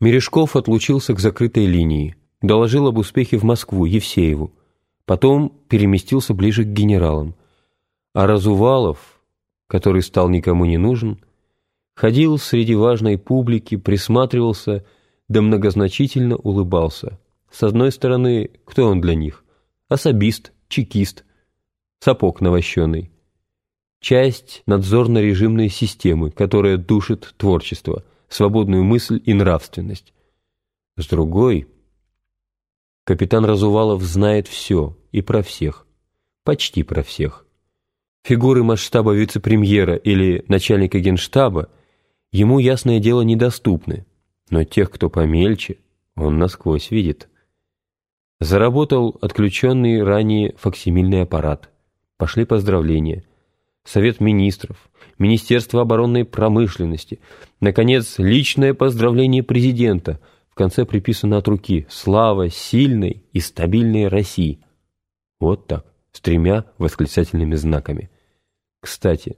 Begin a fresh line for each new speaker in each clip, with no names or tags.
Мережков отлучился к закрытой линии, доложил об успехе в Москву Евсееву, потом переместился ближе к генералам. А Разувалов, который стал никому не нужен, ходил среди важной публики, присматривался, да многозначительно улыбался. С одной стороны, кто он для них? Особист, чекист, сапог навощенный. Часть надзорно-режимной системы, которая душит творчество, свободную мысль и нравственность. С другой, капитан Разувалов знает все и про всех, почти про всех. Фигуры масштаба вице-премьера или начальника генштаба ему, ясное дело, недоступны, но тех, кто помельче, он насквозь видит. Заработал отключенный ранее факсимильный аппарат. Пошли поздравления. Совет министров, Министерство оборонной промышленности, наконец, личное поздравление президента, в конце приписано от руки «Слава сильной и стабильной России». Вот так, с тремя восклицательными знаками. Кстати,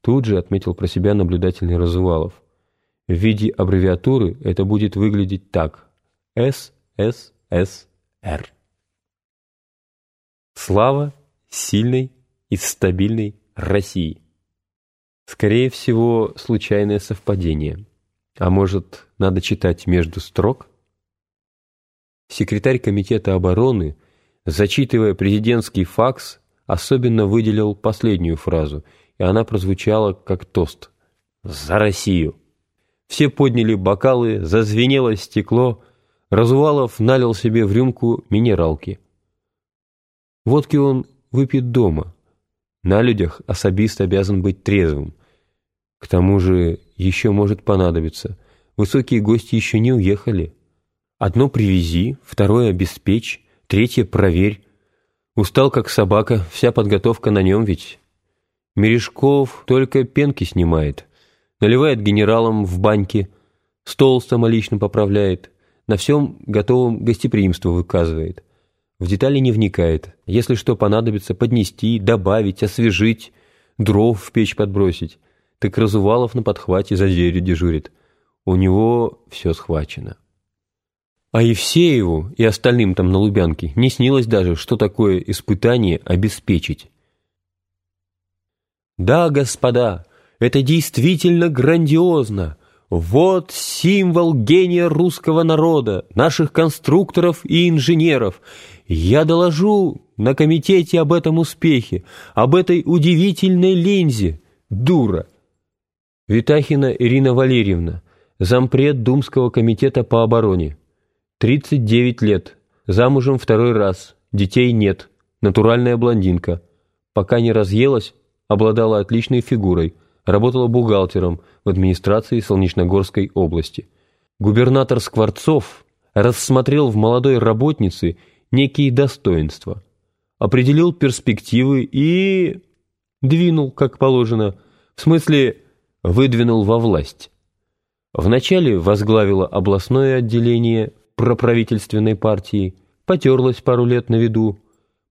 тут же отметил про себя наблюдательный Разувалов. В виде аббревиатуры это будет выглядеть так. СССР. Слава сильной и стабильной России. Скорее всего, случайное совпадение. А может, надо читать между строк? Секретарь Комитета обороны, зачитывая президентский факс, особенно выделил последнюю фразу, и она прозвучала как тост. «За Россию!» Все подняли бокалы, зазвенело стекло, Разувалов налил себе в рюмку минералки. Водки он выпьет дома. На людях особист обязан быть трезвым. К тому же еще может понадобиться. Высокие гости еще не уехали. Одно привези, второе обеспечь, третье проверь, Устал, как собака, вся подготовка на нем ведь. Мережков только пенки снимает, наливает генералам в баньке, стол самолично поправляет, на всем готовом гостеприимство выказывает. В детали не вникает. Если что понадобится, поднести, добавить, освежить, дров в печь подбросить. Так Разувалов на подхвате за дверью дежурит. У него все схвачено. А Евсееву и остальным там на Лубянке не снилось даже, что такое испытание обеспечить. Да, господа, это действительно грандиозно. Вот символ гения русского народа, наших конструкторов и инженеров. Я доложу на комитете об этом успехе, об этой удивительной линзе. Дура. Витахина Ирина Валерьевна, зампред Думского комитета по обороне. 39 лет, замужем второй раз, детей нет, натуральная блондинка. Пока не разъелась, обладала отличной фигурой, работала бухгалтером в администрации Солнечногорской области. Губернатор Скворцов рассмотрел в молодой работнице некие достоинства, определил перспективы и... двинул, как положено, в смысле выдвинул во власть. Вначале возглавила областное отделение проправительственной партии, потерлась пару лет на виду,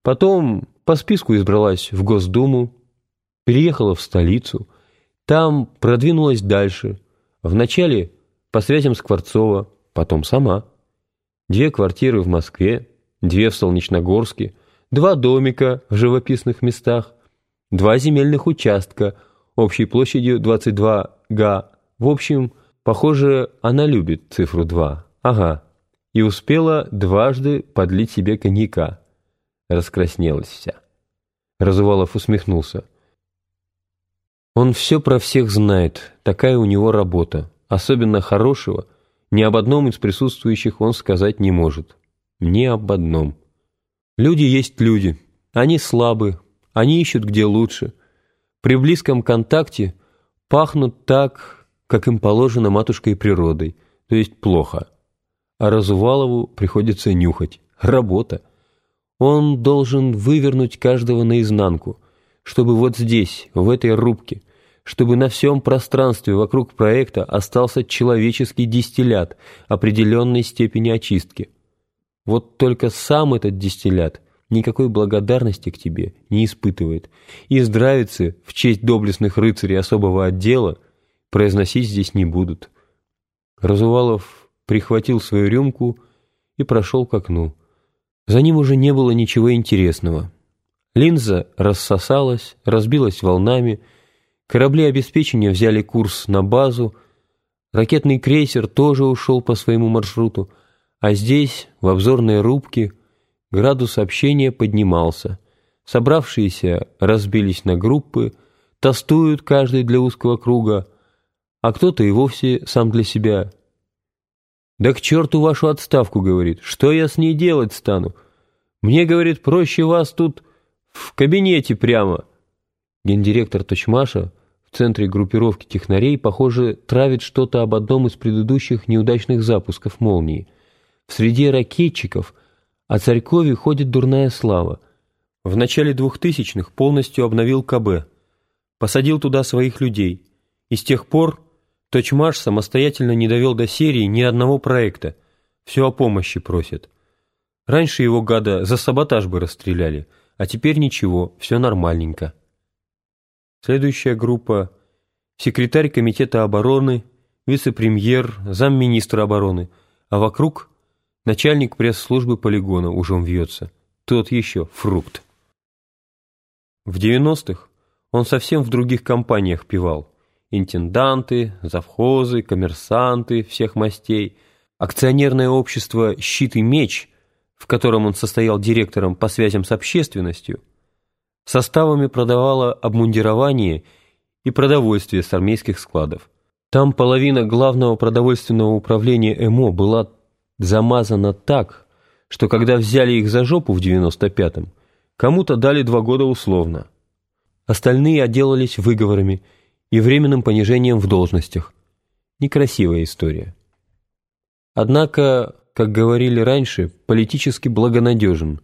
потом по списку избралась в Госдуму, переехала в столицу, там продвинулась дальше, вначале по связям Скворцова, потом сама. Две квартиры в Москве, две в Солнечногорске, два домика в живописных местах, два земельных участка общей площадью 22 га. В общем, похоже, она любит цифру 2. Ага и успела дважды подлить себе коньяка. Раскраснелась вся. Разувалов усмехнулся. Он все про всех знает, такая у него работа. Особенно хорошего, ни об одном из присутствующих он сказать не может. Ни об одном. Люди есть люди. Они слабы, они ищут где лучше. При близком контакте пахнут так, как им положено матушкой природой, то есть плохо а Разувалову приходится нюхать. Работа. Он должен вывернуть каждого наизнанку, чтобы вот здесь, в этой рубке, чтобы на всем пространстве вокруг проекта остался человеческий дистиллят определенной степени очистки. Вот только сам этот дистиллят никакой благодарности к тебе не испытывает, и здравицы в честь доблестных рыцарей особого отдела произносить здесь не будут. Разувалов прихватил свою рюмку и прошел к окну. За ним уже не было ничего интересного. Линза рассосалась, разбилась волнами, корабли обеспечения взяли курс на базу, ракетный крейсер тоже ушел по своему маршруту, а здесь, в обзорной рубке, градус общения поднимался. Собравшиеся разбились на группы, тостуют каждый для узкого круга, а кто-то и вовсе сам для себя. «Да к черту вашу отставку», — говорит, — «что я с ней делать стану? Мне, — говорит, — проще вас тут...» В кабинете прямо. Гендиректор Точмаша в центре группировки технарей, похоже, травит что-то об одном из предыдущих неудачных запусков «Молнии». В среде ракетчиков о Царькове ходит дурная слава. В начале двухтысячных полностью обновил КБ, посадил туда своих людей. И с тех пор Точмаш самостоятельно не довел до серии ни одного проекта. Все о помощи просит. Раньше его гада за саботаж бы расстреляли – а теперь ничего, все нормальненько. Следующая группа – секретарь Комитета обороны, вице-премьер, замминистра обороны, а вокруг – начальник пресс-службы полигона ужом вьется. Тот еще фрукт. В 90-х он совсем в других компаниях пивал. Интенданты, завхозы, коммерсанты всех мастей, акционерное общество «Щит и меч» – в котором он состоял директором по связям с общественностью, составами продавала обмундирование и продовольствие с армейских складов. Там половина главного продовольственного управления ЭМО была замазана так, что когда взяли их за жопу в 95-м, кому-то дали два года условно. Остальные отделались выговорами и временным понижением в должностях. Некрасивая история. Однако как говорили раньше, политически благонадежен,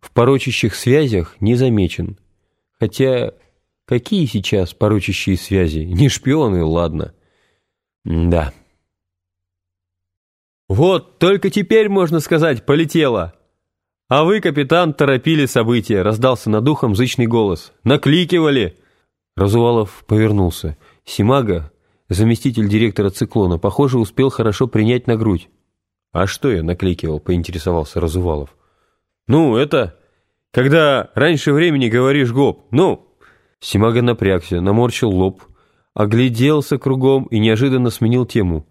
в порочащих связях не замечен. Хотя какие сейчас порочащие связи? Не шпионы, ладно. да. «Вот, только теперь, можно сказать, полетело!» «А вы, капитан, торопили события», — раздался над ухом зычный голос. «Накликивали!» Разувалов повернулся. Симага, заместитель директора «Циклона», похоже, успел хорошо принять на грудь. «А что я накликивал?» — поинтересовался Разувалов. «Ну, это... Когда раньше времени говоришь гоп, ну...» Симага напрягся, наморщил лоб, огляделся кругом и неожиданно сменил тему.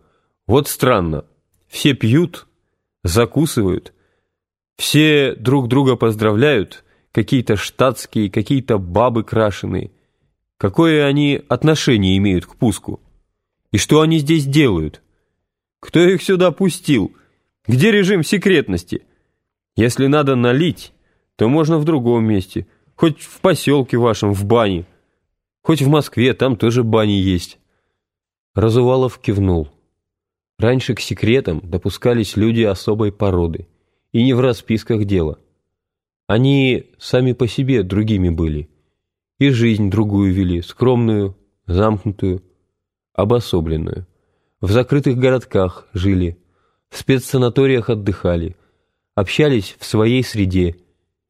«Вот странно. Все пьют, закусывают, все друг друга поздравляют, какие-то штатские, какие-то бабы крашеные. Какое они отношение имеют к пуску? И что они здесь делают? Кто их сюда пустил?» Где режим секретности? Если надо налить, то можно в другом месте, хоть в поселке вашем, в бане. Хоть в Москве, там тоже бани есть. Разувалов кивнул. Раньше к секретам допускались люди особой породы, и не в расписках дело. Они сами по себе другими были, и жизнь другую вели, скромную, замкнутую, обособленную. В закрытых городках жили, в спецсанаториях отдыхали, общались в своей среде,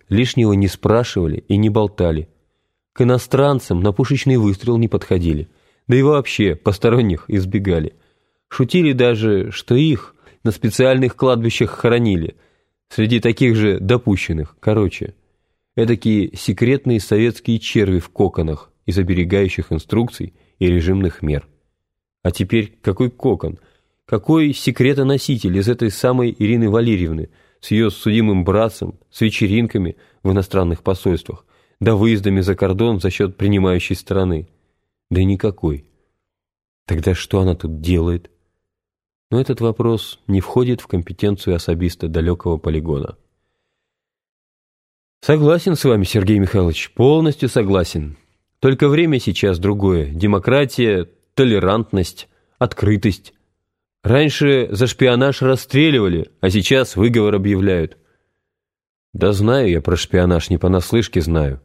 лишнего не спрашивали и не болтали. К иностранцам на пушечный выстрел не подходили, да и вообще посторонних избегали. Шутили даже, что их на специальных кладбищах хоронили, среди таких же допущенных, короче. Эдакие секретные советские черви в коконах из оберегающих инструкций и режимных мер. А теперь какой кокон – какой секретоноситель из этой самой Ирины Валерьевны с ее судимым братцем, с вечеринками в иностранных посольствах, да выездами за кордон за счет принимающей страны? Да никакой. Тогда что она тут делает? Но этот вопрос не входит в компетенцию особиста далекого полигона. Согласен с вами, Сергей Михайлович, полностью согласен. Только время сейчас другое. Демократия, толерантность, открытость. Раньше за шпионаж расстреливали, а сейчас выговор объявляют. Да знаю я про шпионаж, не понаслышке знаю.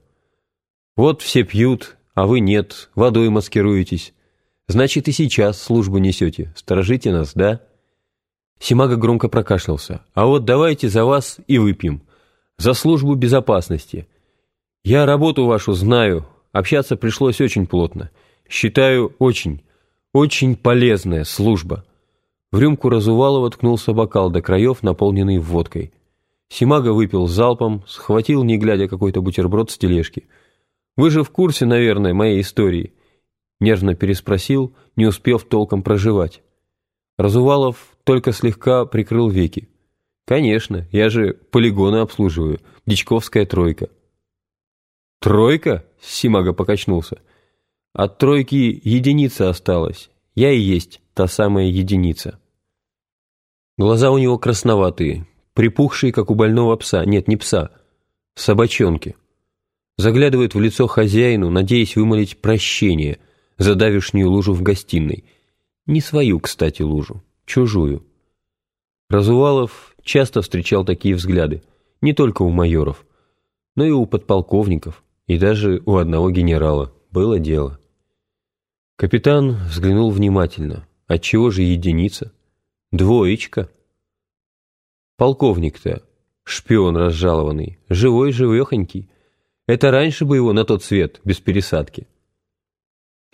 Вот все пьют, а вы нет, водой маскируетесь. Значит, и сейчас службу несете, сторожите нас, да? Симага громко прокашлялся. А вот давайте за вас и выпьем. За службу безопасности. Я работу вашу знаю, общаться пришлось очень плотно. Считаю, очень, очень полезная служба. В рюмку Разувалова ткнулся бокал до краев, наполненный водкой. Симага выпил залпом, схватил, не глядя, какой-то бутерброд с тележки. «Вы же в курсе, наверное, моей истории?» Нервно переспросил, не успев толком проживать. Разувалов только слегка прикрыл веки. «Конечно, я же полигоны обслуживаю, Дичковская тройка». «Тройка?» — Симага покачнулся. «От тройки единица осталась. Я и есть та самая единица». Глаза у него красноватые, припухшие, как у больного пса. Нет, не пса, собачонки. Заглядывает в лицо хозяину, надеясь вымолить прощение за давишнюю лужу в гостиной. Не свою, кстати, лужу, чужую. Разувалов часто встречал такие взгляды, не только у майоров, но и у подполковников, и даже у одного генерала. Было дело. Капитан взглянул внимательно. Отчего же единица? Двоечка. Полковник-то, шпион разжалованный, живой-живехонький. Это раньше бы его на тот свет, без пересадки.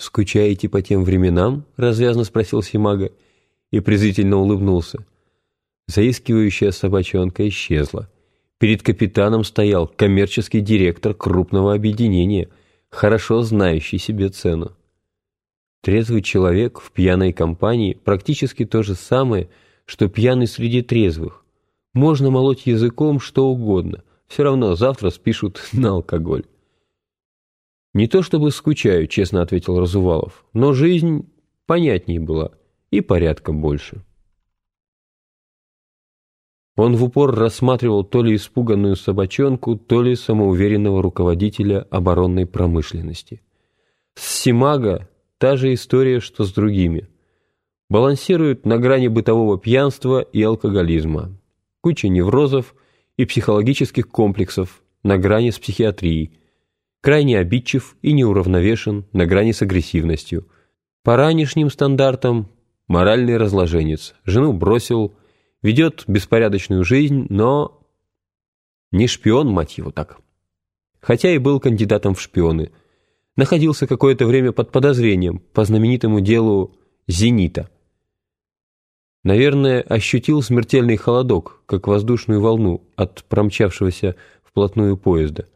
«Скучаете по тем временам?» — развязно спросил Симага и презрительно улыбнулся. Заискивающая собачонка исчезла. Перед капитаном стоял коммерческий директор крупного объединения, хорошо знающий себе цену. Трезвый человек в пьяной компании практически то же самое, что пьяный среди трезвых. Можно молоть языком что угодно, все равно завтра спишут на алкоголь. «Не то чтобы скучаю», — честно ответил Разувалов, «но жизнь понятнее была и порядка больше». Он в упор рассматривал то ли испуганную собачонку, то ли самоуверенного руководителя оборонной промышленности. С Симага та же история, что с другими. Балансируют на грани бытового пьянства и алкоголизма куча неврозов и психологических комплексов на грани с психиатрией, крайне обидчив и неуравновешен на грани с агрессивностью. По ранешним стандартам моральный разложенец, жену бросил, ведет беспорядочную жизнь, но не шпион, мать его, так. Хотя и был кандидатом в шпионы. Находился какое-то время под подозрением по знаменитому делу «Зенита». Наверное, ощутил смертельный холодок, как воздушную волну от промчавшегося вплотную поезда.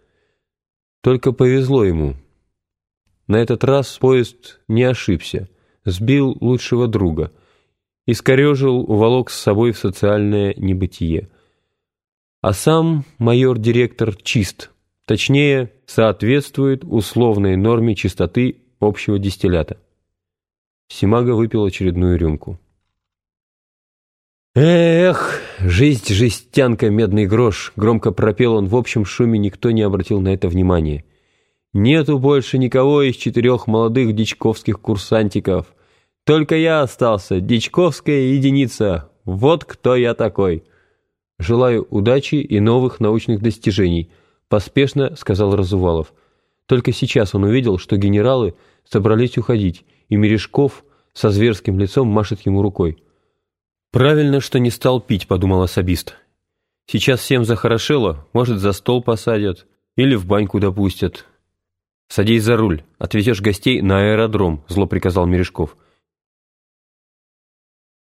Только повезло ему. На этот раз поезд не ошибся, сбил лучшего друга, искорежил, уволок с собой в социальное небытие. А сам майор-директор чист, точнее, соответствует условной норме чистоты общего дистиллята. Симага выпил очередную рюмку. «Эх, жизнь, жестянка, медный грош!» — громко пропел он в общем шуме, никто не обратил на это внимания. «Нету больше никого из четырех молодых дичковских курсантиков. Только я остался, дичковская единица. Вот кто я такой!» «Желаю удачи и новых научных достижений», — поспешно сказал Разувалов. Только сейчас он увидел, что генералы собрались уходить, и Мережков со зверским лицом машет ему рукой. «Правильно, что не стал пить», — подумал особист. «Сейчас всем захорошело, может, за стол посадят или в баньку допустят». «Садись за руль, отвезешь гостей на аэродром», — зло приказал Мережков.